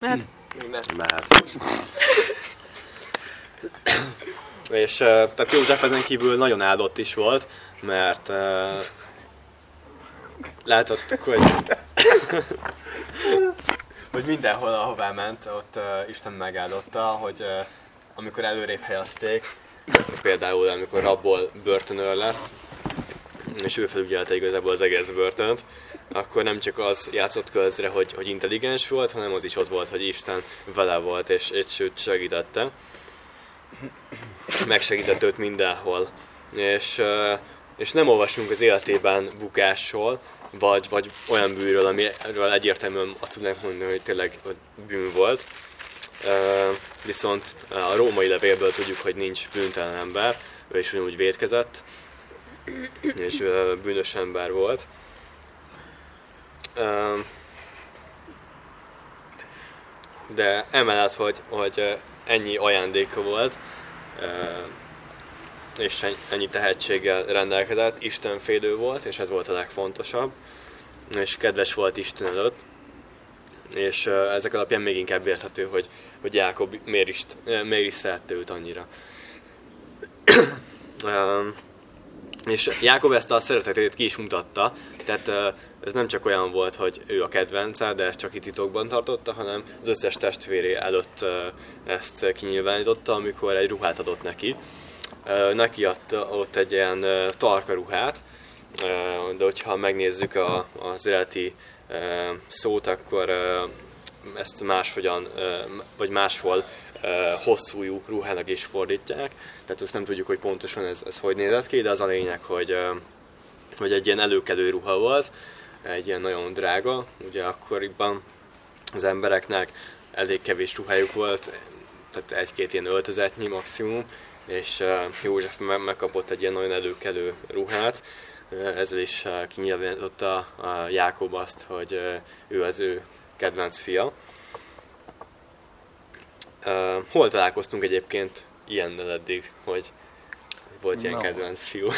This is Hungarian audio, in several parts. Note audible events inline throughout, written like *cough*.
Mehet? Mehet. És uh, tehát József ezen kívül nagyon áldott is volt, mert uh, láthattuk, hogy, *laughs* hogy mindenhol, ahová ment, ott uh, Isten megáldotta, hogy uh, amikor előrébb helyezték, például amikor rabból börtönőr lett, és ő felügyelte igazából az egész börtönt, akkor nem csak az játszott közre, hogy, hogy intelligens volt, hanem az is ott volt, hogy Isten vele volt, és, és sőt segítette. Megsegített őt mindenhol. És, és nem olvasunk az életében bukásról, vagy, vagy olyan bűnről, amiről egyértelműen azt tudnánk mondani, hogy tényleg bűn volt. Viszont a római levélből tudjuk, hogy nincs bűntelen ember, ő is ugyanúgy védkezett, és bűnös ember volt. De emellett, hogy, hogy ennyi ajándéka volt, és ennyi tehetséggel rendelkezett, Isten félő volt, és ez volt a legfontosabb, és kedves volt Isten előtt, és ezek alapján még inkább érthető, hogy, hogy Jákob miért is, miért is szerette őt annyira. És Jákob ezt a szeretetét ki is mutatta, tehát ez nem csak olyan volt, hogy ő a kedvence, de ezt csak itt titokban tartotta, hanem az összes testvéré előtt ezt kinyilvánította, amikor egy ruhát adott neki. Neki adta ott egy ilyen tarka ruhát, de hogyha megnézzük a, az életi szót, akkor ezt máshogyan, vagy máshol hosszújú ruhának is fordítják, tehát azt nem tudjuk, hogy pontosan ez, ez hogy nézett ki, de az a lényeg, hogy, hogy egy ilyen előkelő ruha volt, egy ilyen nagyon drága, ugye akkoriban az embereknek elég kevés ruhájuk volt, tehát egy-két ilyen öltözetnyi maximum, és József megkapott egy ilyen nagyon előkelő ruhát, ezzel is kinyilvánította Jákob azt, hogy ő az ő kedvenc fia. Uh, hol találkoztunk egyébként ilyennel eddig, hogy volt ilyen no. kedvenc fiú?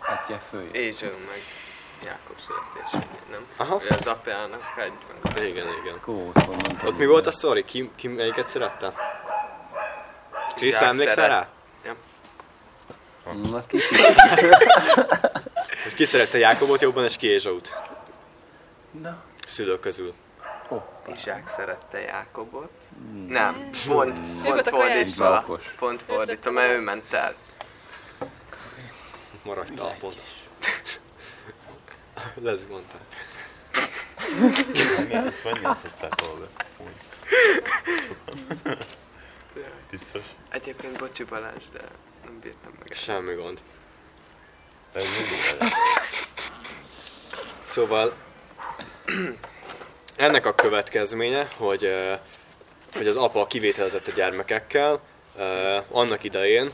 Hát, hát föl. Ézső meg Jákob születés, nem? Aha. Ugye az apjának egy van. Igen, igen. Kót, Ott mi volt a sztori? Ki, ki melyiket szerette? Krisz, emlékszel rá? Ja. Na, ki? ki szerette Jákobot jobban, és ki Ézsaut? Na. Szülők közül. Izsák szerette Jákobot. Hmm. Nem, pont, pont fordítva. Pont fordítva, mert ő ment el. Maradj talpon. *laughs* Lesz mondta. Ezt mennyire szokták hallgatni? Biztos. Egyébként bocsi Balázs, de nem bírtam meg. Semmi gond. Ez Szóval ennek a következménye, hogy, hogy az apa kivételezett a gyermekekkel, annak idején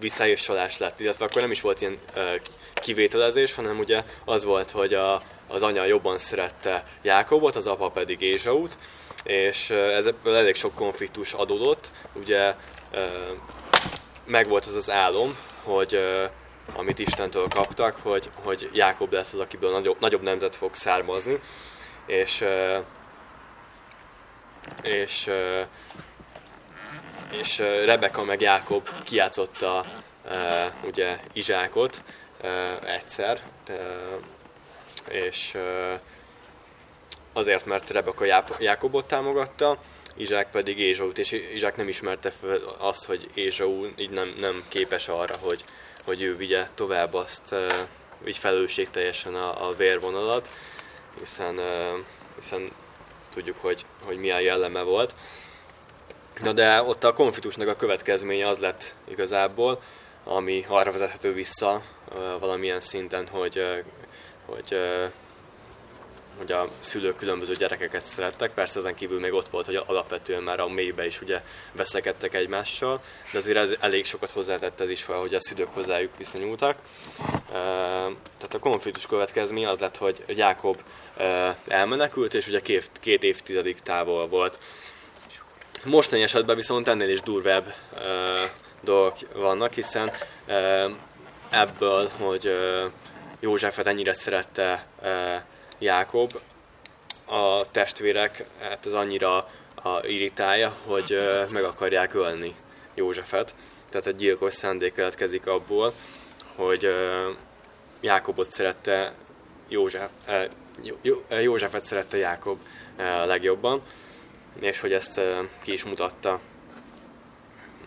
visszajössolás lett, illetve akkor nem is volt ilyen kivételezés, hanem ugye az volt, hogy a, az anya jobban szerette Jákobot, az apa pedig Ézsaut, és ebből elég sok konfliktus adódott. Ugye megvolt az az álom, hogy amit Istentől kaptak, hogy, hogy Jákob lesz az, akiből nagyobb, nagyobb nemzet fog származni, és és és Rebeka meg Jákob kiátszotta ugye Izsákot egyszer, és azért, mert Rebeka Jákobot támogatta, Izsák pedig Ézsaut, és Izsák nem ismerte fel azt, hogy Ézsau így nem, nem képes arra, hogy, hogy ő vigye tovább azt így felelősségteljesen a, a vérvonalat, hiszen, hiszen tudjuk, hogy, hogy milyen jelleme volt. Na de ott a konfliktusnak a következménye az lett igazából, ami arra vezethető vissza valamilyen szinten, hogy, hogy hogy a szülők különböző gyerekeket szerettek, persze ezen kívül még ott volt, hogy alapvetően már a mélybe is ugye veszekedtek egymással, de azért ez elég sokat hozzátett ez is, hogy a szülők hozzájuk viszonyultak. Tehát a konfliktus következmény az lett, hogy Jákob elmenekült, és ugye két, két évtizedig távol volt. Mostani esetben viszont ennél is durvább dolgok vannak, hiszen ebből, hogy Józsefet ennyire szerette Jákob, a testvérek hát az annyira a irritálja, hogy meg akarják ölni Józsefet. Tehát egy gyilkos szándék keletkezik abból, hogy Jákobot szerette József, Józsefet szerette Jákob a legjobban, és hogy ezt ki is mutatta.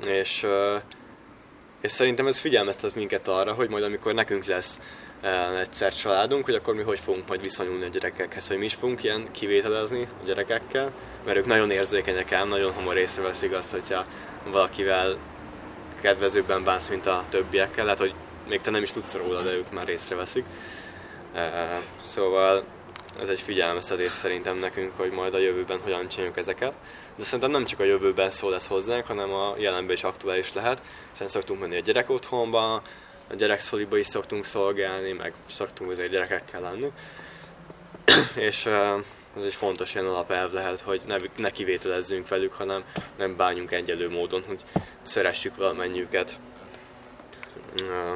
És, és szerintem ez figyelmeztet minket arra, hogy majd amikor nekünk lesz egyszer családunk, hogy akkor mi hogy fogunk majd viszonyulni a gyerekekhez, hogy mi is fogunk ilyen kivételezni a gyerekekkel, mert ők nagyon érzékenyek ám, nagyon hamar észreveszik azt, hogyha valakivel kedvezőbben bánsz, mint a többiekkel, lehet, hogy még te nem is tudsz róla, de ők már észreveszik. Szóval ez egy figyelmeztetés szerintem nekünk, hogy majd a jövőben hogyan csináljuk ezeket. De szerintem nem csak a jövőben szól ez hozzánk, hanem a jelenben is aktuális lehet. Szerintem szoktunk menni a gyerek otthonba, a gyerekszoliba is szoktunk szolgálni, meg szoktunk azért gyerekekkel lenni. *clears throat* és ez egy fontos ilyen alapelv lehet, hogy ne, ne kivételezzünk velük, hanem nem bánjunk egyelő módon, hogy szeressük valamennyiüket.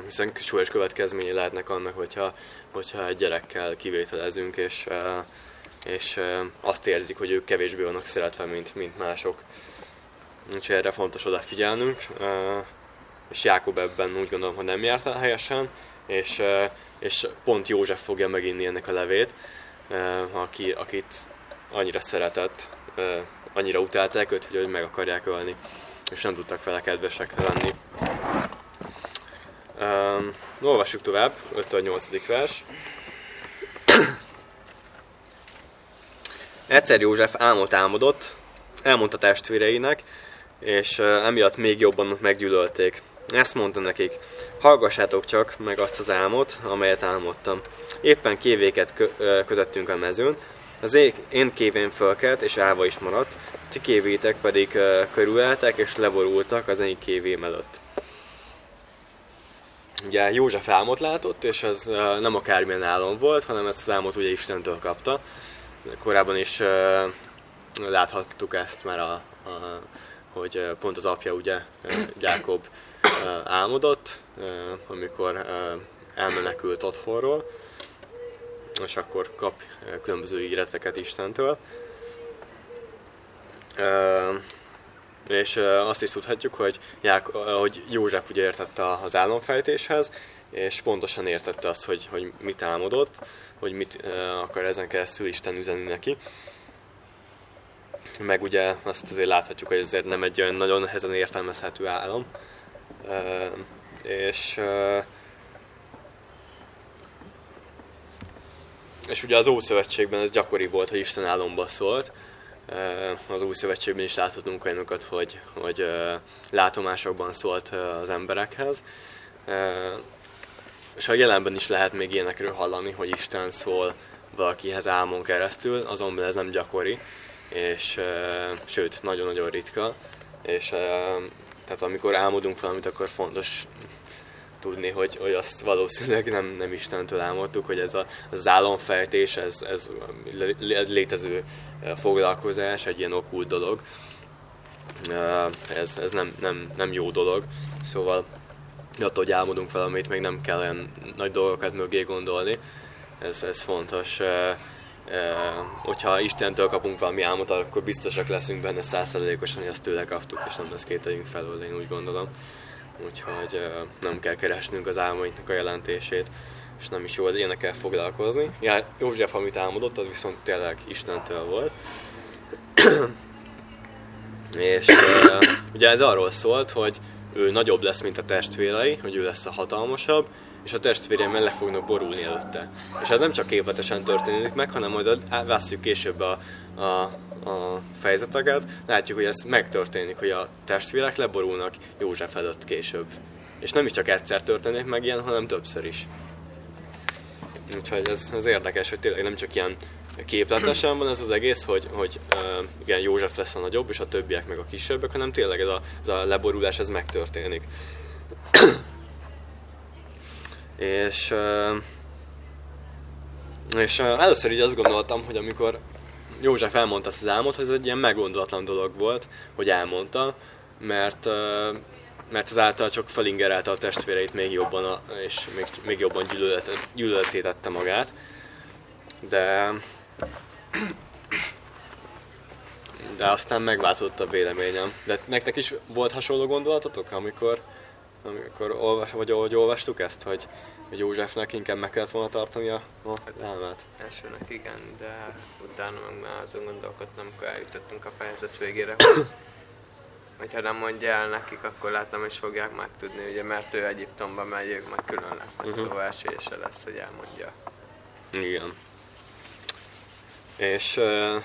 Hiszen súlyos következményei lehetnek annak, hogyha, hogyha egy gyerekkel kivételezünk, és, és azt érzik, hogy ők kevésbé vannak szeretve, mint, mint mások. Úgyhogy erre fontos odafigyelnünk, és Jákob ebben úgy gondolom, hogy nem járt el helyesen, és, és pont József fogja meginni ennek a levét, aki, akit annyira szeretett, annyira utálták őt, hogy meg akarják ölni, és nem tudtak vele kedvesek lenni. Um, olvassuk tovább, 5-8. vers. *clears throat* Egyszer József álmot álmodott, elmondta testvéreinek, és emiatt még jobban meggyűlölték. Ezt mondta nekik, hallgassátok csak meg azt az álmot, amelyet álmodtam. Éppen kévéket kö- kötöttünk a mezőn, az én kévén fölkelt és állva is maradt, ti kévétek pedig körüleltek és leborultak az én kévém előtt. Ugye József álmot látott, és ez nem akármilyen álom volt, hanem ezt az álmot ugye Istentől kapta. Korábban is láthattuk ezt már, a, a, hogy pont az apja ugye, Jákob álmodott, amikor elmenekült otthonról, és akkor kap különböző ígéreteket Istentől. És azt is tudhatjuk, hogy, Ják, hogy József ugye értette az álomfejtéshez, és pontosan értette azt, hogy, hogy mit álmodott, hogy mit akar ezen keresztül Isten üzenni neki. Meg ugye azt azért láthatjuk, hogy ezért nem egy olyan nagyon nehezen értelmezhető álom. És és ugye az Ószövetségben ez gyakori volt, hogy Isten álomba szólt. Az Új Szövetségben is láthatunk olyanokat, hogy, hogy látomásokban szólt az emberekhez. És a jelenben is lehet még ilyenekről hallani, hogy Isten szól valakihez álmon keresztül, azonban ez nem gyakori, és sőt, nagyon-nagyon ritka, és tehát amikor álmodunk valamit, akkor fontos tudni, hogy, hogy azt valószínűleg nem, nem Istentől álmodtuk, hogy ez a, az álomfejtés, ez, ez, ez létező foglalkozás, egy ilyen okult dolog. Ez, ez nem, nem, nem jó dolog. Szóval attól, hogy álmodunk valamit, még nem kell olyan nagy dolgokat mögé gondolni. Ez, ez fontos. Hogyha Istentől kapunk valami álmot, akkor biztosak leszünk benne százszerzelékosan, hogy azt tőle kaptuk, és nem lesz kételjünk felől, én úgy gondolom úgyhogy nem kell keresnünk az álmainknak a jelentését, és nem is jó az ilyenekkel foglalkozni. Ja, József, amit álmodott, az viszont tényleg Istentől volt. *clears throat* és ugye ez arról szólt, hogy ő nagyobb lesz, mint a testvérei, hogy ő lesz a hatalmasabb, és a testvérei meg le fognak borulni előtte. És ez nem csak képletesen történik meg, hanem majd veszük később a, a a fejezeteket, látjuk, hogy ez megtörténik, hogy a testvérek leborulnak József előtt később. És nem is csak egyszer történik meg ilyen, hanem többször is. Úgyhogy ez, ez érdekes, hogy tényleg nem csak ilyen képletesen van ez az egész, hogy, hogy uh, igen, József lesz a nagyobb, és a többiek meg a kisebbek, hanem tényleg ez a, ez a leborulás, ez megtörténik. És és először így azt gondoltam, hogy amikor József elmondta ezt az álmot, hogy ez egy ilyen meggondolatlan dolog volt, hogy elmondta, mert, mert ezáltal csak felingerelte a testvéreit még jobban, és még, még jobban gyűlöletétette magát. De, de aztán megváltozott a véleményem. De nektek is volt hasonló gondolatotok, amikor, amikor olvas, vagy ahogy olvastuk ezt, hogy, hogy Józsefnek inkább meg kellett volna tartani a, álmát? Elsőnek igen, de utána meg már azon gondolkodtam, amikor eljutottunk a fejezet végére, hogy hogyha nem mondja el nekik, akkor nem is fogják megtudni, ugye, mert ő Egyiptomba megy, ők meg külön lesznek, uh-huh. szóval esélye lesz, hogy elmondja. Igen. És uh,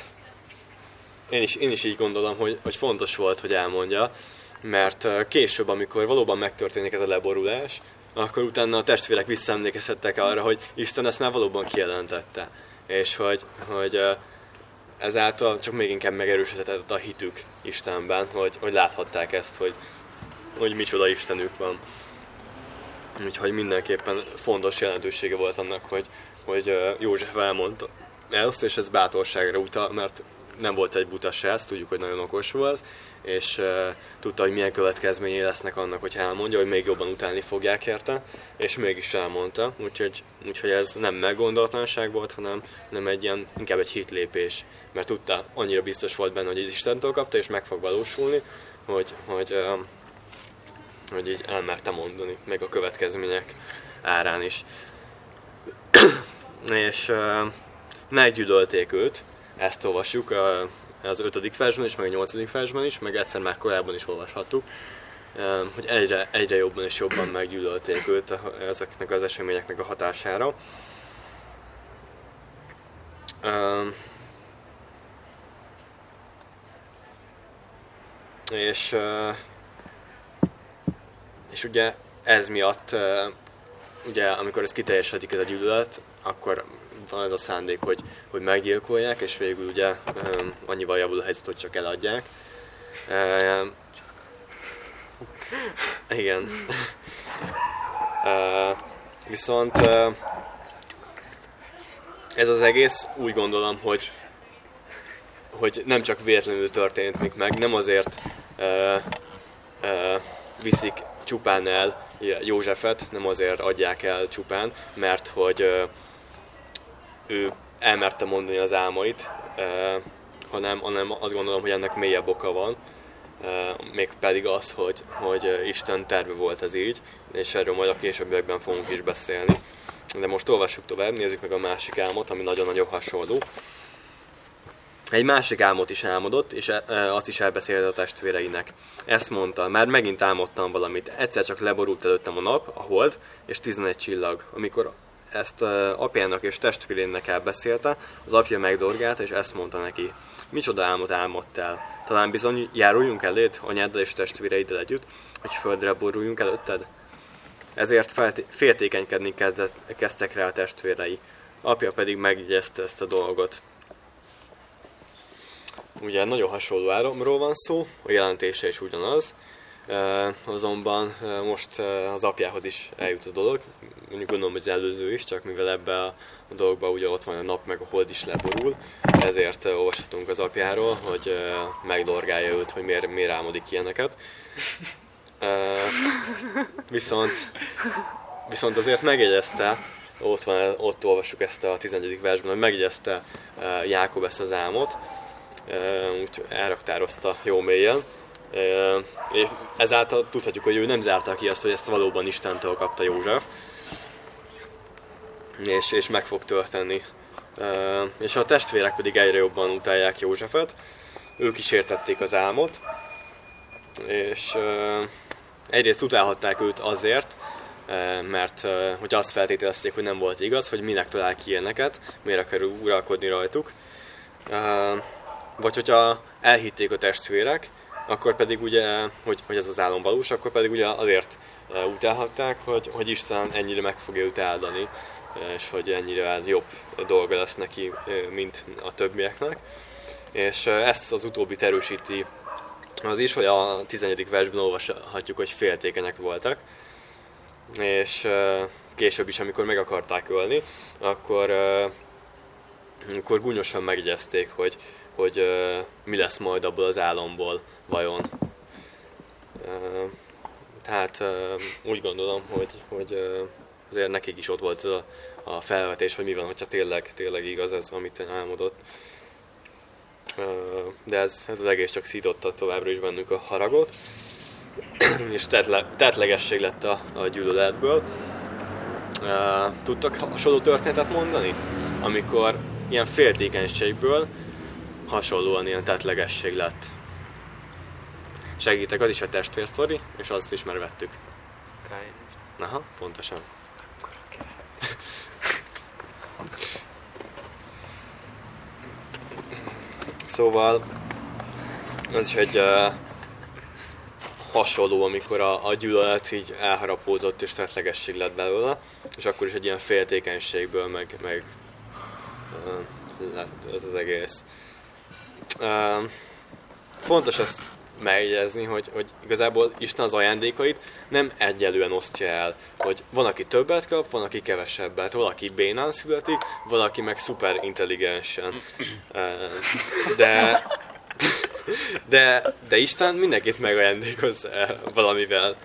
én, is, én is így gondolom, hogy, hogy fontos volt, hogy elmondja, mert később, amikor valóban megtörténik ez a leborulás, akkor utána a testvérek visszaemlékezhettek arra, hogy Isten ezt már valóban kijelentette. És hogy, hogy ezáltal csak még inkább megerősödhetett a hitük Istenben, hogy, hogy láthatták ezt, hogy, hogy micsoda Istenük van. Úgyhogy mindenképpen fontos jelentősége volt annak, hogy, hogy József elmondta ezt, és ez bátorságra utal, mert nem volt egy buta se, ezt tudjuk, hogy nagyon okos volt, és tudta, hogy milyen következményei lesznek annak, hogy elmondja, hogy még jobban utálni fogják érte, és mégis elmondta, úgyhogy, úgyhogy ez nem meggondolatlanság volt, hanem nem egy ilyen, inkább egy hitlépés, mert tudta, annyira biztos volt benne, hogy ez Istentől kapta, és meg fog valósulni, hogy, hogy, hogy így elmerte mondani, meg a következmények árán is. *clears throat* és uh, meggyűlölték őt, ezt olvassuk az ötödik versben is, meg a nyolcadik versben is, meg egyszer már korábban is olvashattuk, hogy egyre, egyre jobban és jobban meggyűlölték őt ezeknek az eseményeknek a hatására. És, és ugye ez miatt, ugye amikor ez kiteljesedik ez a gyűlölet, akkor van ez a szándék, hogy, hogy meggyilkolják, és végül ugye annyival javul a helyzet, hogy csak eladják. Igen. viszont ez az egész úgy gondolom, hogy hogy nem csak véletlenül történt meg, nem azért uh, uh, viszik csupán el Józsefet, nem azért adják el csupán, mert hogy uh, ő elmerte mondani az álmait, hanem, hanem azt gondolom, hogy ennek mélyebb oka van, még pedig az, hogy, hogy Isten terve volt ez így, és erről majd a későbbiekben fogunk is beszélni. De most olvassuk tovább, nézzük meg a másik álmot, ami nagyon-nagyon hasonló. Egy másik álmot is álmodott, és azt is elbeszélte a testvéreinek. Ezt mondta, már megint álmodtam valamit. Egyszer csak leborult előttem a nap, a hold, és 11 csillag. Amikor ezt apjának és testvérének elbeszélte, az apja megdorgálta, és ezt mondta neki. Micsoda álmot álmodtál? Talán bizony járuljunk eléd, anyáddal és testvéreiddel együtt, hogy földre boruljunk előtted? Ezért féltékenykedni kezdett, kezdtek rá a testvérei. Apja pedig megjegyezte ezt a dolgot. Ugye nagyon hasonló áramról van szó, a jelentése is ugyanaz, azonban most az apjához is eljut a dolog, mondjuk gondolom, hogy az előző is, csak mivel ebbe a dologba ugye ott van a nap, meg a hold is leborul, ezért olvashatunk az apjáról, hogy megdorgálja őt, hogy miért, miért álmodik ilyeneket. Viszont, viszont azért megjegyezte, ott, van, ott olvassuk ezt a 11. versben, hogy megjegyezte Jákob ezt az álmot, úgy elraktározta jó mélyen, és ezáltal tudhatjuk, hogy ő nem zárta ki azt, hogy ezt valóban Istentől kapta József, és, és meg fog történni. És a testvérek pedig egyre jobban utálják Józsefet, ők is értették az álmot, és egyrészt utálhatták őt azért, mert hogy azt feltételezték, hogy nem volt igaz, hogy minek talál ki ilyeneket, miért akar uralkodni rajtuk. Vagy hogyha elhitték a testvérek, akkor pedig ugye, hogy, hogy ez az álom valós, akkor pedig ugye azért utálhatták, hogy, hogy Isten ennyire meg fogja őt áldani, és hogy ennyire jobb dolga lesz neki, mint a többieknek. És ezt az utóbbi erősíti az is, hogy a 11. versben olvashatjuk, hogy féltékenyek voltak, és később is, amikor meg akarták ölni, akkor, akkor gúnyosan megjegyezték, hogy, hogy mi lesz majd abból az álomból vajon. Tehát úgy gondolom, hogy, hogy azért nekik is ott volt ez a, a felvetés, hogy mi van, hogyha tényleg, tényleg igaz ez, amit álmodott. de ez, ez az egész csak szította továbbra is bennük a haragot, *clears throat* és tetle, tetlegesség lett a, a gyűlöletből. Tudtak hasonló történetet mondani? Amikor ilyen féltékenységből hasonlóan ilyen tetlegesség lett. Segítek, az is a testvérszori, és azt is már vettük. Aha, pontosan. *laughs* Szóval ez is egy uh, hasonló, amikor a, a gyűlölet így elharapódott és tetlegesség lett belőle, és akkor is egy ilyen féltékenységből meg, meg uh, lett ez az egész. Fontos ezt megjegyezni, hogy, hogy igazából Isten az ajándékait nem egyelően osztja el, hogy van, aki többet kap, van, aki kevesebbet, valaki bénán születik, valaki meg szuper intelligensen. De, de, de Isten mindenkit megajándékoz valamivel.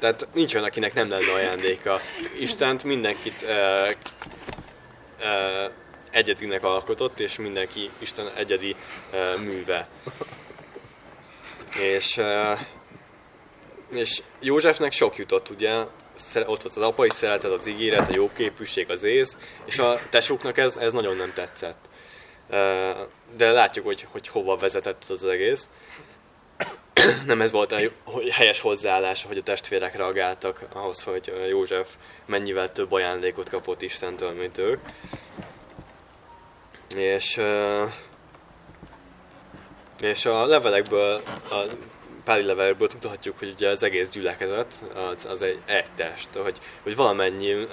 Tehát nincs olyan, akinek nem lenne ajándéka. Istent mindenkit egyedinek alkotott, és mindenki Isten egyedi műve. És, és Józsefnek sok jutott, ugye, ott volt az apai szeretet, az ígéret, a jóképűség, az ész, és a tesóknak ez, ez nagyon nem tetszett. De látjuk, hogy, hogy hova vezetett az egész. *clears throat* Nem ez volt a helyes hozzáállás, hogy a testvérek reagáltak ahhoz, hogy József mennyivel több ajándékot kapott Istentől, mint ők. És és a levelekből, a páli levelekből tudhatjuk, hogy ugye az egész gyülekezet az, az egy, egy test, hogy, hogy valamennyi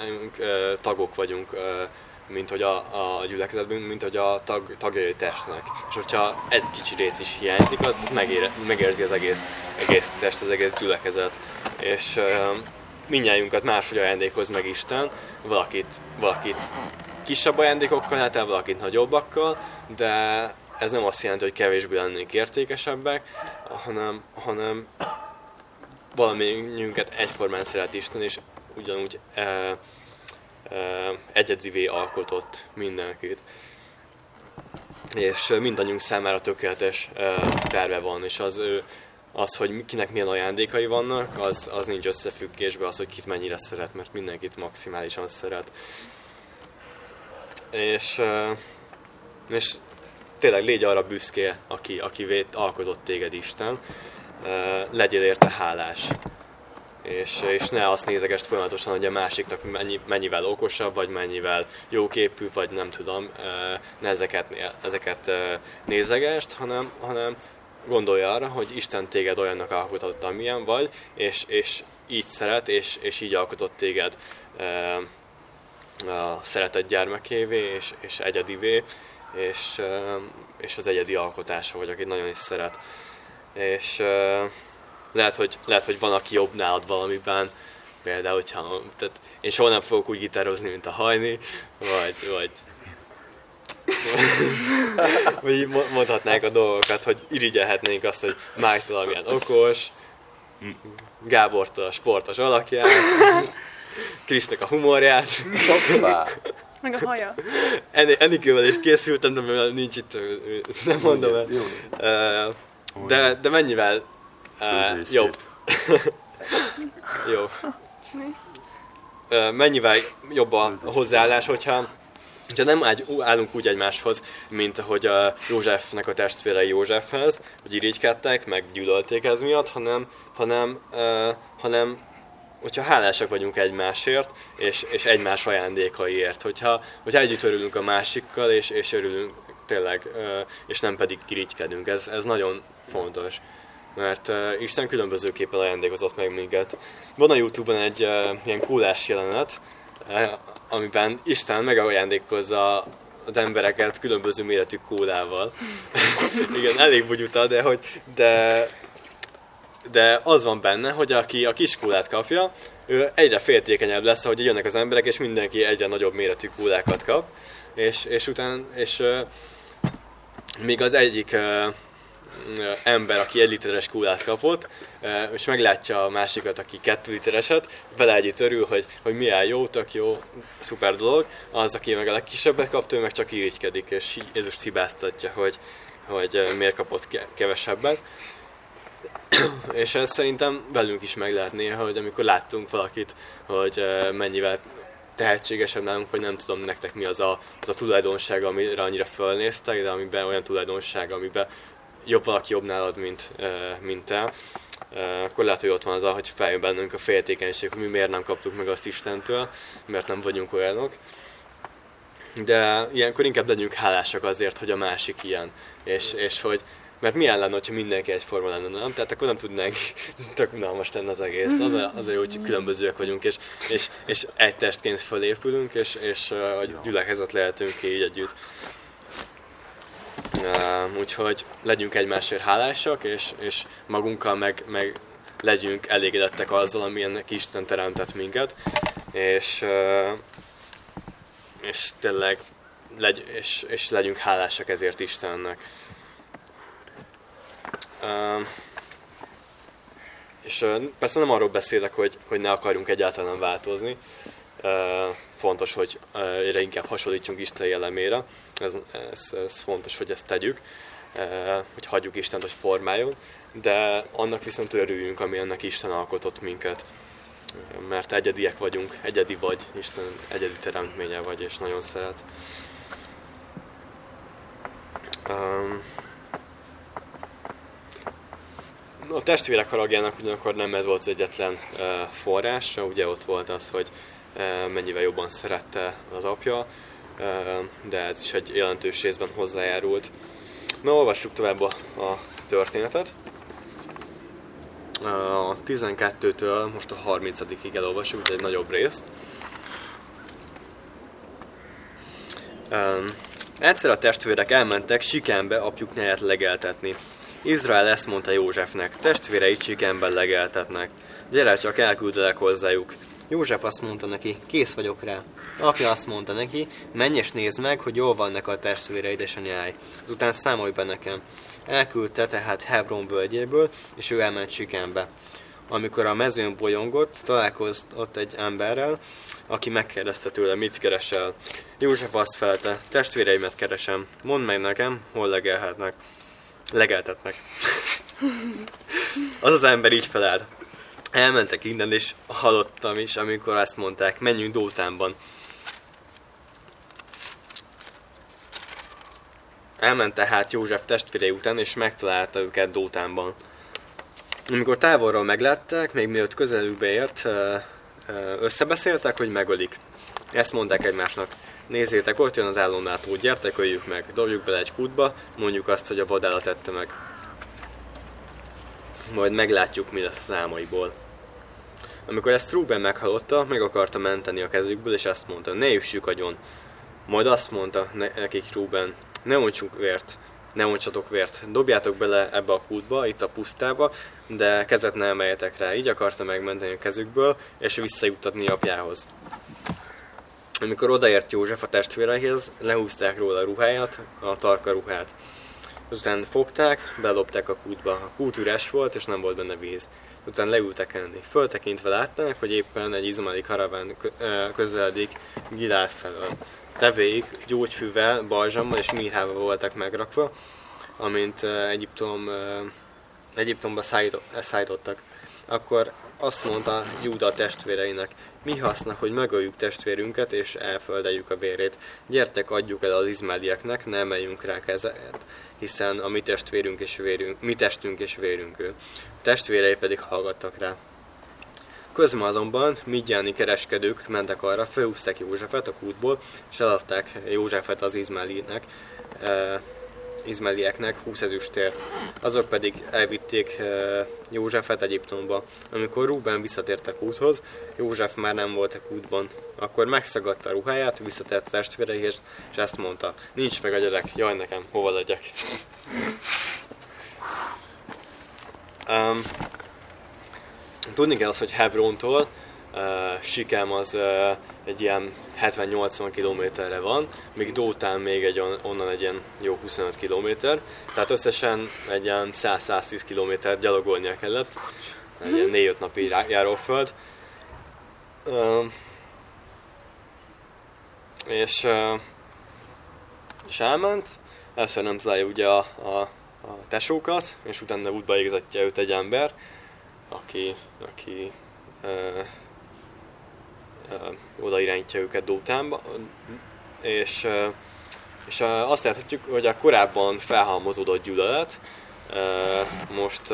tagok vagyunk, mint hogy a, a gyülekezetben, mint hogy a tag, tagjai testnek. És hogyha egy kicsi rész is hiányzik, az megér, megérzi az egész, egész test, az egész gyülekezet. És uh, mindnyájunkat máshogy ajándékoz meg Isten, valakit, valakit kisebb ajándékokkal el, valakit nagyobbakkal, de ez nem azt jelenti, hogy kevésbé lennénk értékesebbek, hanem, hanem valamennyiünket egyformán szeret Isten, és ugyanúgy e, e, egyedivé alkotott mindenkit. És mindannyiunk számára tökéletes e, terve van, és az, az, hogy kinek milyen ajándékai vannak, az, az nincs összefüggésben az, hogy kit mennyire szeret, mert mindenkit maximálisan szeret. És, és tényleg légy arra büszké, aki, aki vét, alkotott téged Isten, legyél érte hálás. És, és ne azt nézegest folyamatosan, hogy a másiknak mennyi, mennyivel okosabb, vagy mennyivel jóképű, vagy nem tudom, ne ezeket, ezeket nézegest, hanem, hanem gondolj arra, hogy Isten téged olyannak alkotott, amilyen vagy, és, és így szeret, és, és így alkotott téged a szeretett gyermekévé, és, és egyedivé, és, és az egyedi alkotása vagy, akit nagyon is szeret. És lehet, hogy, lehet, hogy van, aki jobb nálad valamiben, például, hogyha, tehát én soha nem fogok úgy gitározni, mint a hajni, vagy, vagy *laughs* vagy mondhatnánk a dolgokat, hogy irigyelhetnénk azt, hogy Mike valamilyen okos, Gábortól a sportos alakját, *laughs* Krisznek a humorját. Meg a haja. En, Enikővel is készültem, de mivel nincs itt, nem mondom el. De, de mennyivel uh, jobb. *laughs* Jó. Mennyivel jobb a hozzáállás, hogyha hogyha nem állunk úgy egymáshoz, mint ahogy a Józsefnek a testvérei Józsefhez, hogy irigykedtek, meg gyűlölték ez miatt, hanem, hanem, uh, hanem hogyha hálásak vagyunk egymásért, és, és egymás ajándékaiért, hogyha, hogyha együtt örülünk a másikkal, és, és örülünk tényleg, és nem pedig kirigykedünk. Ez, ez nagyon fontos mert uh, Isten különbözőképpen ajándékozott meg minket. Van a Youtube-on egy ilyen kólás jelenet, amiben Isten megajándékozza az embereket különböző méretű kólával. *laughs* Igen, elég bugyuta, de, hogy, de de az van benne, hogy aki a kis kólát kapja, ő egyre féltékenyebb lesz, hogy jönnek az emberek, és mindenki egyre nagyobb méretű kólákat kap, és, és utána, és uh, még az egyik uh, ember, aki egy literes kólát kapott, és meglátja a másikat, aki kettő litereset, vele együtt örül, hogy, hogy milyen jó, tök jó, szuper dolog, az, aki meg a legkisebbet kapta, ő meg csak irigykedik, és Jézust hibáztatja, hogy, hogy miért kapott ke- kevesebbet. *clears throat* és ez szerintem velünk is meg lehet néha, hogy amikor láttunk valakit, hogy mennyivel tehetségesebb nálunk, vagy nem tudom nektek mi az a, az a tulajdonság, amire annyira fölnéztek, de amiben olyan tulajdonság, amiben jobb valaki jobb nálad, mint, mint te, akkor lehet, hogy ott van az, hogy feljön bennünk a féltékenység, hogy mi miért nem kaptuk meg azt Istentől, mert nem vagyunk olyanok. De ilyenkor inkább legyünk hálásak azért, hogy a másik ilyen, és, és hogy mert milyen lenne, ha mindenki egyforma lenne, nem? Tehát akkor nem tudnánk, *laughs* tök unalmas lenne az egész. Az a, az a jó, hogy különbözőek vagyunk, és, és, és egy testként fölépülünk, és, és uh, gyülekezet lehetünk így együtt. Úgyhogy legyünk egymásért hálásak, és, és magunkkal meg, meg legyünk elégedettek azzal, amilyennek Isten teremtett minket, és, és tényleg legy, és, és legyünk hálásak ezért Istennek. És persze nem arról beszélek, hogy, hogy ne akarjunk egyáltalán változni. Fontos, hogy egyre inkább hasonlítsunk Isten jellemére. Ez, ez, ez fontos, hogy ezt tegyük, hogy hagyjuk Istent, hogy formáljon. De annak viszont örüljünk, ami ennek Isten alkotott minket. Mert egyediek vagyunk, egyedi vagy, Isten egyedi teremtménye vagy, és nagyon szeret. Um, a testvérek haragjának ugyanakkor nem ez volt az egyetlen forrása, ugye ott volt az, hogy mennyivel jobban szerette az apja, de ez is egy jelentős részben hozzájárult. Na, olvassuk tovább a, a történetet. A 12-től most a 30-ig elolvassuk, egy nagyobb részt. Egyszer a testvérek elmentek Sikámbe apjuk nyáját legeltetni. Izrael ezt mondta Józsefnek, testvérei Csikenben legeltetnek. Gyere csak, elküldelek hozzájuk. József azt mondta neki, kész vagyok rá. Apja azt mondta neki, menj és nézd meg, hogy jól vannak a testvéreid és a nyáj. Azután számolj be nekem. Elküldte tehát Hebron völgyéből, és ő elment Sikenbe. Amikor a mezőn bolyongott, találkozott egy emberrel, aki megkérdezte tőle, mit keresel. József azt felte, testvéreimet keresem, mondd meg nekem, hol legelhetnek legeltetnek. Az az ember így felállt. Elmentek innen, és hallottam is, amikor azt mondták, menjünk Dótánban. Elment tehát József testvérei után, és megtalálta őket Dótánban. Amikor távolról meglátták, még mielőtt közelükbe ért, összebeszéltek, hogy megölik. Ezt mondták egymásnak. Nézzétek, ott jön az állomátul, gyertek, öljük meg, dobjuk bele egy kútba, mondjuk azt, hogy a vadállat tette meg. Majd meglátjuk, mi lesz a számaiból. Amikor ezt Ruben meghallotta, meg akarta menteni a kezükből, és azt mondta, ne üssük agyon. Majd azt mondta nekik Ruben, ne ontsuk vért, ne ontsatok vért, dobjátok bele ebbe a kútba, itt a pusztába, de kezet ne emeljetek rá. Így akarta megmenteni a kezükből, és visszajuttatni apjához. Amikor odaért József a testvéreihez, lehúzták róla a ruháját, a tarka ruhát. Azután fogták, belopták a kútba. A kút üres volt, és nem volt benne víz. Azután leültek enni. Föltekintve látták, hogy éppen egy izmaeli karaván közeledik Gilát felől. Tevéik gyógyfűvel, balzsammal és mirhával voltak megrakva, amint Egyiptom, Egyiptomba szállítottak. Akkor azt mondta Júda testvéreinek, mi haszna, hogy megöljük testvérünket és elföldeljük a vérét. Gyertek, adjuk el az izmálieknek, ne emeljünk rá kezet, hiszen a mi testvérünk és vérünk, mi testünk és vérünk ő. A testvérei pedig hallgattak rá. Közben azonban midjáni kereskedők mentek arra, felhúzták Józsefet a kútból, és eladták Józsefet az izmálinek, izmelieknek 20 ezüstért. Azok pedig elvitték eh, Józsefet Egyiptomba. Amikor Ruben visszatért a kúthoz, József már nem volt a kútban. Akkor megszagadta a ruháját, visszatért testvéreihez, és ezt mondta, nincs meg a gyerek, jaj nekem, hova legyek. *laughs* um, tudni kell az, hogy Hebrontól Sikem az uh, egy ilyen 70-80 kilométerre van, míg Dótán még egy on, onnan egy ilyen jó 25 kilométer, tehát összesen egy ilyen 100-110 kilométer gyalogolnia kellett, egy ilyen 4-5 napi járóföld. Uh, és, uh, és elment, először nem találja ugye a, a, a tesókat, és utána útba égzetje őt egy ember, aki, aki ö, oda irányítja őket Dótánba, és, és azt láthatjuk, hogy a korábban felhalmozódott gyűlölet most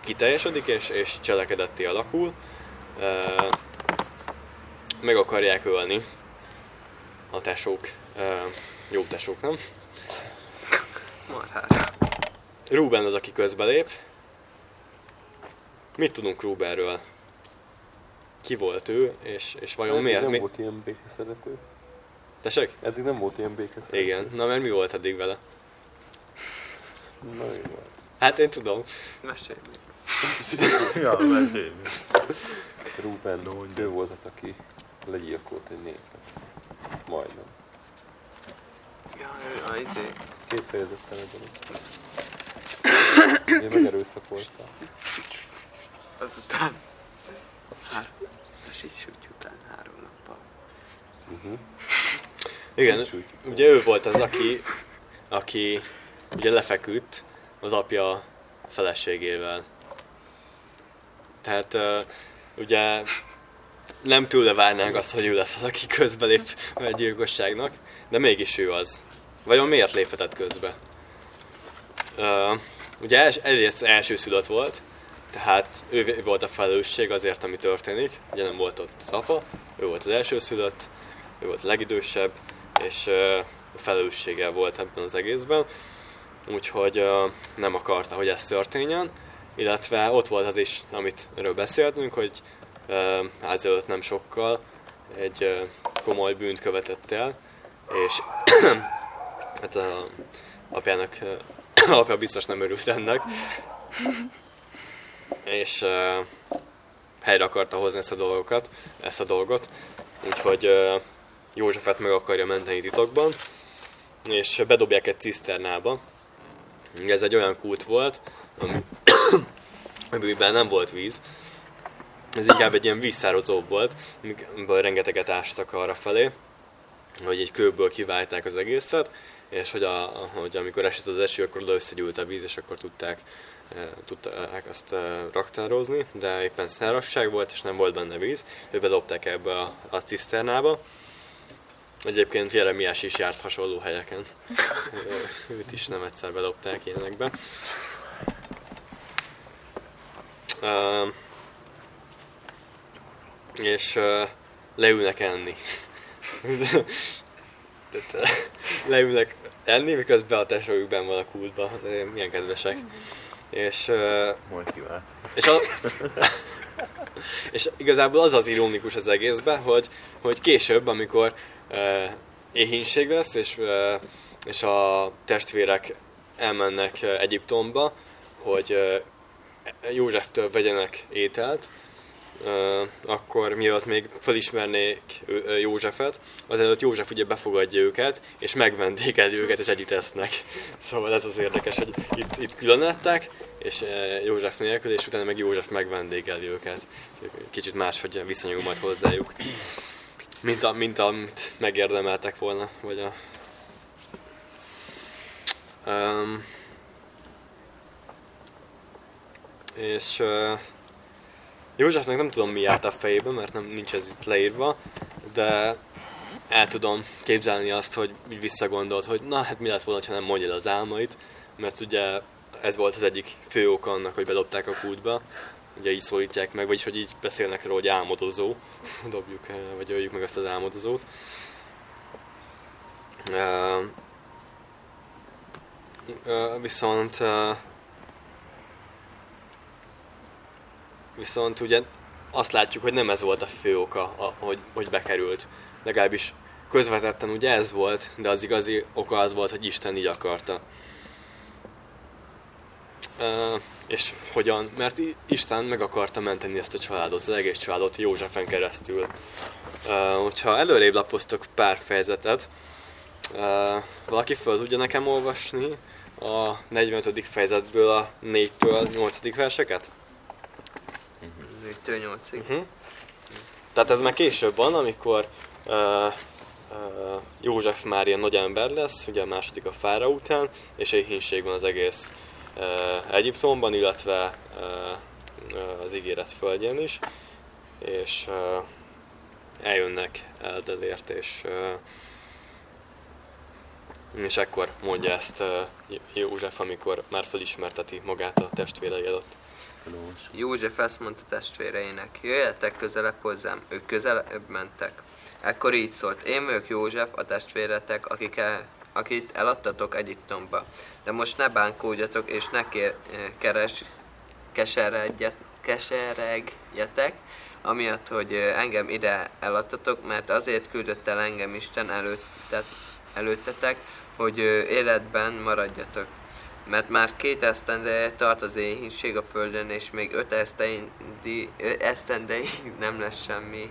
kiteljesedik és, és cselekedetté alakul. Meg akarják ölni a tesók, jó tesók, nem? Marhás. Ruben az, aki közbelép. Mit tudunk Rubenről? Ki volt ő, és, és vajon Eddig miért? nem Mi... volt ilyen békeszerető. Tessék? Eddig nem volt ilyen békeszerető. Igen. Na mert mi volt eddig vele? Na. Hát én tudom. Mesélj még. *laughs* Ja, mesélj. Ruben, ő volt az, aki legyilkolt egy népet. Majdnem. Ja, ő a izé. Két fejezettel ezelőtt. Én megerőszakoltam. Azután. Hát, a sítsúgy után három nappal. Uh-huh. Igen, ugye ő volt az, aki, aki ugye lefeküdt az apja feleségével. Tehát uh, ugye nem tőle várnánk azt, hogy ő lesz az, aki közbelép a gyilkosságnak, de mégis ő az. Vajon miért léphetett közbe? Uh, ugye els, egyrészt első szülött volt, tehát ő volt a felelősség azért, ami történik. Ugye nem volt ott az apa, ő volt az első szülött, ő volt a legidősebb, és a felelősséggel volt ebben az egészben. Úgyhogy nem akarta, hogy ez történjen. Illetve ott volt az is, amit erről beszéltünk, hogy ezelőtt nem sokkal egy komoly bűnt követett el, és *clears throat* hát a apjának, *clears throat* apja biztos nem örült ennek, és uh, helyre akarta hozni ezt a dolgokat, ezt a dolgot, úgyhogy uh, Józsefet meg akarja menteni titokban, és bedobják egy ciszternába. Ez egy olyan kút volt, ami, *coughs* amiben nem volt víz. Ez inkább egy ilyen vízszározó volt, amiből rengeteget ástak arra felé, hogy egy kőből kiválták az egészet, és hogy, a, hogy amikor esett az eső, akkor összegyűlt a víz, és akkor tudták, tudták azt e, raktározni, de éppen szárazság volt, és nem volt benne víz, ők bedobták ebbe a, a ciszternába. Egyébként Jeremiás is járt hasonló helyeken. Őt is nem egyszer bedobták ilyenekbe. Uh, és uh, leülnek enni. Tehát, uh, leülnek enni, miközben a tesójukban van a kultban. Hát, milyen kedvesek. És Majd kivált. és, a, *laughs* és igazából az az ironikus az egészben, hogy, hogy később, amikor uh, éhínség lesz, és, uh, és a testvérek elmennek Egyiptomba, hogy uh, Józseftől vegyenek ételt, akkor mielőtt még felismernék Józsefet, azelőtt József ugye befogadja őket, és megvendégeli őket, és együtt esznek. Szóval ez az érdekes, hogy itt, itt különettek, és József nélkül, és utána meg József megvendégeli őket. Kicsit máshogy viszonyul majd hozzájuk, mint, a, mint amit megérdemeltek volna, vagy a... Um, és uh, Józsefnek nem tudom mi járt a fejében, mert nem nincs ez itt leírva, de el tudom képzelni azt, hogy így visszagondolt, hogy na hát mi lett volna, ha nem mondja el az álmait, mert ugye ez volt az egyik fő oka annak, hogy bedobták a kútba, ugye így szólítják meg, vagyis hogy így beszélnek róla, hogy álmodozó, *laughs* dobjuk, eh, vagy öljük meg azt az álmodozót. Uh, uh, viszont uh, viszont ugye azt látjuk, hogy nem ez volt a fő oka, a, hogy, hogy bekerült. Legalábbis közvetetten ugye ez volt, de az igazi oka az volt, hogy Isten így akarta. Uh, és hogyan? Mert Isten meg akarta menteni ezt a családot, az egész családot Józsefen keresztül. Uh, hogyha előrébb lapoztok pár fejezetet, uh, valaki föl tudja nekem olvasni a 45. fejezetből a 4-től 8. verseket? 4-től 8-ig. Uh-huh. Tehát ez már később van, amikor uh, uh, József már ilyen nagy ember lesz, ugye a második a fára után, és éhínség van az egész uh, Egyiptomban, illetve uh, az ígéret földjén is, és uh, eljönnek Eldelért, és, uh, és ekkor mondja ezt uh, József, amikor már felismerteti magát a testvérei előtt. József ezt mondta testvéreinek, jöjjetek közelebb hozzám, ők közelebb mentek. Ekkor így szólt, én vagyok József, a testvéretek, akik el, akit eladtatok Egyiptomba. De most ne bánkódjatok, és ne kér, keres, keseregjetek, amiatt, hogy engem ide eladtatok, mert azért küldött el engem Isten előttet, előttetek, hogy életben maradjatok mert már két esztendeje tart az éhínség a földön, és még öt esztendeig *laughs* nem lesz semmi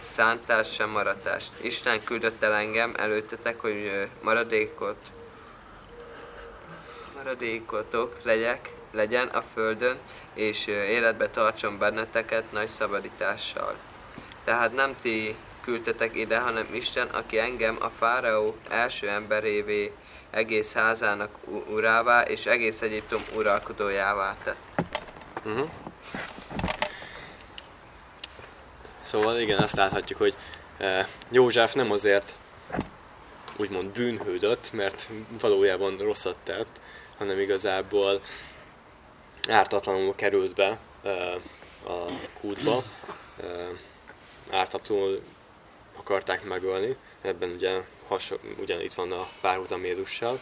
szántás, sem maradást. Isten küldött el engem előttetek, hogy maradékot maradékotok legyek, legyen a földön, és életbe tartson benneteket nagy szabadítással. Tehát nem ti küldtetek ide, hanem Isten, aki engem a fáraó első emberévé egész házának urává és egész Egyiptom uralkodójává tett. Uh-huh. Szóval igen, azt láthatjuk, hogy eh, József nem azért úgymond bűnhődött, mert valójában rosszat tett, hanem igazából ártatlanul került be eh, a kútba, eh, ártatlanul akarták megölni, ebben ugye haso, ugyan itt van a párhuzam Jézussal.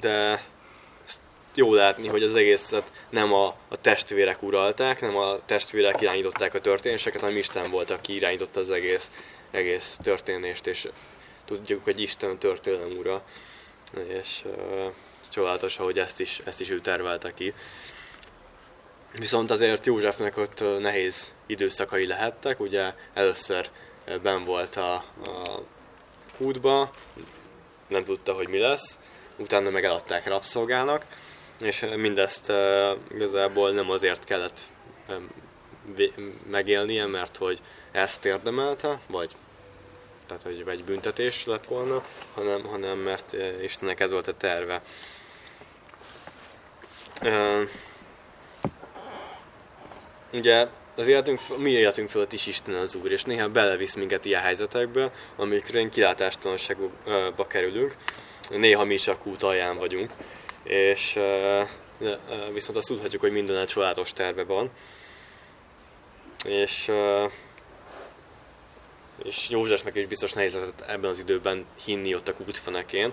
De jó látni, hogy az egészet nem a, a testvérek uralták, nem a testvérek irányították a történéseket, hanem Isten volt, aki irányította az egész, egész történést, és tudjuk, hogy Isten történelem ura, és uh, csodálatos, hogy ezt is, ezt is ő tervelte ki. Viszont azért Józsefnek ott nehéz időszakai lehettek, ugye először ben volt a, a kútba, nem tudta, hogy mi lesz, utána meg eladták rabszolgának, és mindezt igazából nem azért kellett megélnie, mert hogy ezt érdemelte, vagy tehát, hogy egy büntetés lett volna, hanem, hanem mert Istennek ez volt a terve. Ugye az életünk, mi életünk fölött is Isten az Úr, és néha belevisz minket ilyen helyzetekbe, amikor én kilátástalanságba kerülünk, néha mi is a kút alján vagyunk, és viszont azt tudhatjuk, hogy minden egy csodálatos terve van, és és Józsefnek is biztos nehéz lehetett ebben az időben hinni ott a kútfenekén,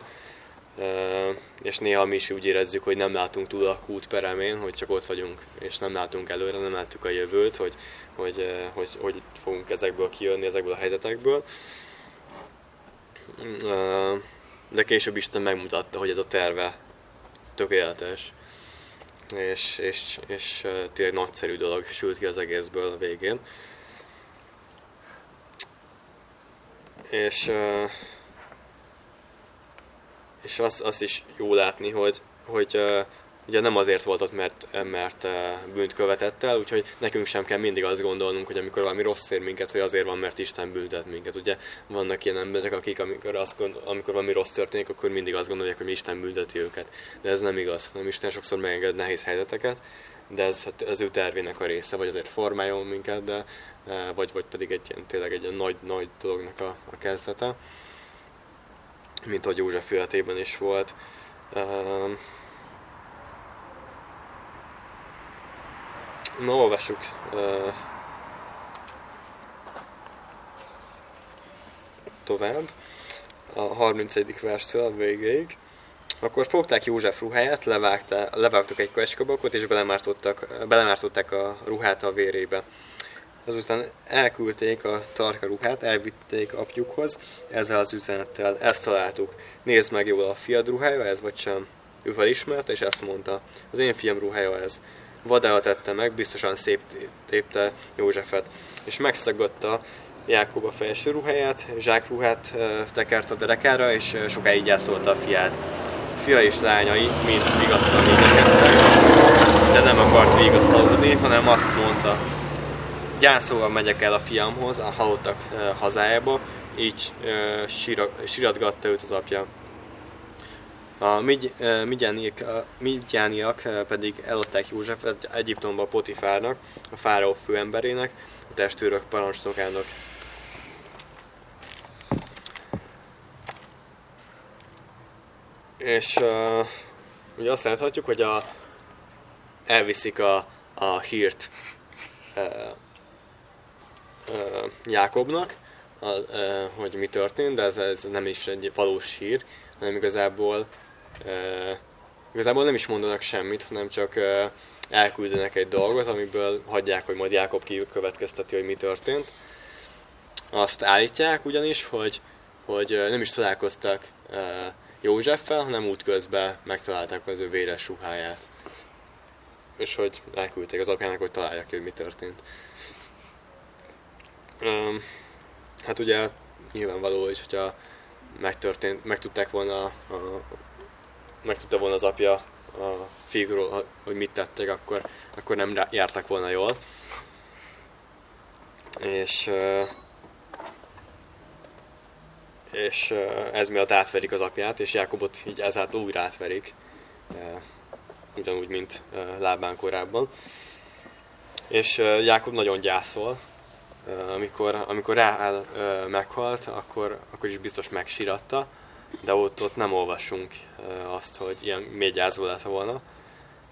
és néha mi is úgy érezzük, hogy nem látunk túl a kút peremén, hogy csak ott vagyunk, és nem látunk előre, nem látjuk a jövőt, hogy hogy, hogy, hogy fogunk ezekből kijönni, ezekből a helyzetekből. De később Isten megmutatta, hogy ez a terve tökéletes, és, és, és tényleg nagyszerű dolog sült ki az egészből a végén. És és azt, azt is jó látni, hogy, hogy uh, ugye nem azért volt ott, mert, mert uh, bűnt követett el, úgyhogy nekünk sem kell mindig azt gondolnunk, hogy amikor valami rossz ér minket, hogy azért van, mert Isten büntet minket. Ugye vannak ilyen emberek, akik amikor, azt gondol, amikor valami rossz történik, akkor mindig azt gondolják, hogy Isten bünteti őket. De ez nem igaz, hanem Isten sokszor megenged nehéz helyzeteket, de ez az ő tervének a része, vagy azért formáljon minket, de, vagy, vagy pedig egy ilyen, tényleg egy nagy, nagy dolognak a, a kezdete mint ahogy József életében is volt. Na, olvassuk tovább a 31. verstől a végéig. Akkor fogták József ruháját, levágták egy kecskabakot, és belemártották, belemártották a ruhát a vérébe. Azután elküldték a tarka ruhát, elvitték apjukhoz, ezzel az üzenettel ezt találtuk. Nézd meg jól a fiad ruhája, ez vagy sem. Ő felismerte, és ezt mondta. Az én fiam ruhája ez. Vadára tette meg, biztosan szép tépte Józsefet, és megszaggatta Jákob a felső ruháját, zsákruhát tekert a derekára, és sokáig gyászolta a fiát. Fia és lányai mind vigasztalni kezdtek, de nem akart vigasztalódni, hanem azt mondta, gyászolva megyek el a fiamhoz, a halottak hazájába, így siratgatta őt az apja. A midjániak pedig eladták Józsefet Egyiptomba Potifárnak, a fáraó főemberének, a testőrök parancsnokának. És uh, ugye azt láthatjuk, hogy a, elviszik a, a hírt uh, Jákobnak, a, uh, hogy mi történt, de ez, ez nem is egy valós hír, hanem igazából uh, igazából nem is mondanak semmit, hanem csak uh, elküldenek egy dolgot, amiből hagyják, hogy majd Jákob következteti, hogy mi történt. Azt állítják ugyanis, hogy, hogy nem is találkoztak uh, Józseffel, hanem útközben megtalálták az ő véres ruháját. És hogy elküldték az apjának, hogy találják hogy mi történt. Um, hát ugye nyilvánvaló, hogy hogyha megtörtént, megtudták volna, a, megtudta volna az apja a fiúkról, hogy mit tettek, akkor, akkor nem jártak volna jól. És és ez miatt átverik az apját, és Jákobot így ezáltal újra átverik, ugyanúgy, mint Lábán korábban. És Jákob nagyon gyászol, amikor, amikor rá meghalt, akkor, akkor is biztos megsiratta, de ott, ott nem olvasunk azt, hogy ilyen mély gyászból lett volna.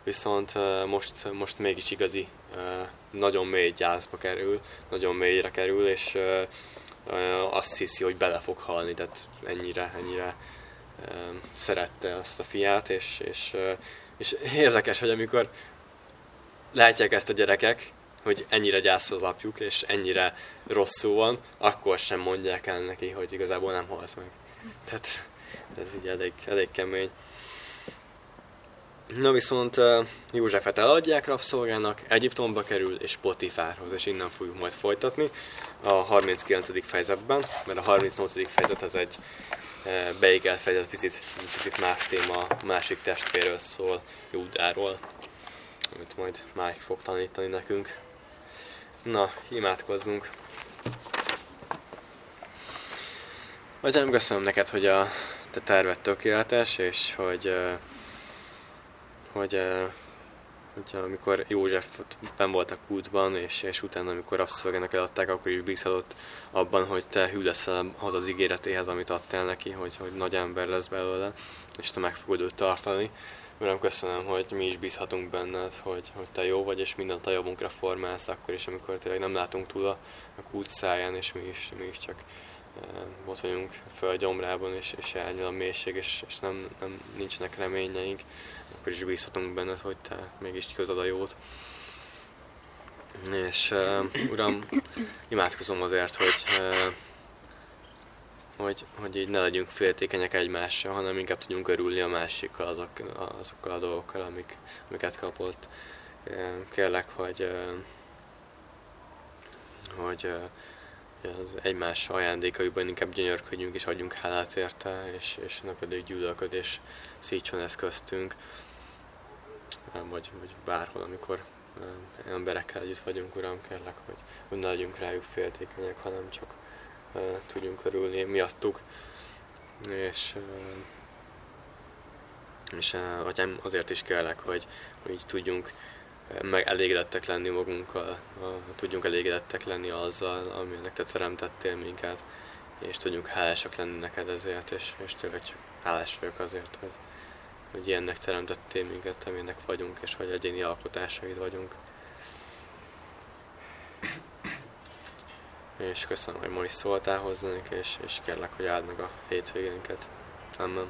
Viszont most, most mégis igazi, nagyon mély gyászba kerül, nagyon mélyre kerül, és azt hiszi, hogy bele fog halni, tehát ennyire, ennyire szerette azt a fiát, és, és, és érdekes, hogy amikor látják ezt a gyerekek, hogy ennyire gyászol az apjuk, és ennyire rosszul van, akkor sem mondják el neki, hogy igazából nem halt meg. Tehát ez így elég, elég kemény. Na viszont Józsefet eladják rabszolgának, Egyiptomba kerül, és Potifárhoz, és innen fogjuk majd folytatni a 39. fejezetben, mert a 38. fejezet az egy beigelt fejezet, picit, picit más téma, másik testvérről szól, Júdáról, amit majd Mike fog tanítani nekünk. Na, imádkozzunk! Atyám, köszönöm neked, hogy a te terved tökéletes, és hogy hogy, hogy amikor József ben volt a kútban, és, és utána, amikor rabszolgának eladták, akkor is bízhatott abban, hogy te hű leszel az az ígéretéhez, amit adtál neki, hogy, hogy nagy ember lesz belőle, és te meg fogod őt tartani. Uram, köszönöm, hogy mi is bízhatunk benned, hogy, hogy te jó vagy, és mindent a javunkra formálsz, akkor is, amikor tényleg nem látunk túl a, a kút száján, és mi is, mi is csak e, ott vagyunk földgyomrában, és, és elnyel a mélység, és, és nem, nem, nincsnek reményeink akkor is bízhatunk benned, hogy te mégis közad a jót. És uh, Uram, imádkozom azért, hogy, uh, hogy, hogy így ne legyünk féltékenyek egymással, hanem inkább tudjunk örülni a másikkal, azok, azokkal a dolgokkal, amik, amiket kapott. Kérlek, hogy, hogy az egymás ajándékaiban inkább gyönyörködjünk és adjunk hálát érte, és, és ne pedig gyűlölködés szítson ez köztünk vagy, vagy bárhol, amikor emberekkel együtt vagyunk, Uram, kérlek, hogy, hogy ne legyünk rájuk féltékenyek, hanem csak tudjunk örülni miattuk. És, és atyám, azért is kérlek, hogy, hogy tudjunk meg elégedettek lenni magunkkal, tudjunk elégedettek lenni azzal, aminek te teremtettél minket, és tudjunk hálásak lenni neked ezért, és, és tényleg csak hálás vagyok azért, hogy, hogy ilyennek teremtettél minket, amilyenek vagyunk, és hogy egyéni alkotásaid vagyunk. És köszönöm, hogy ma is szóltál hozzánk, és, és kérlek, hogy áld meg a hétvégénket. Amen.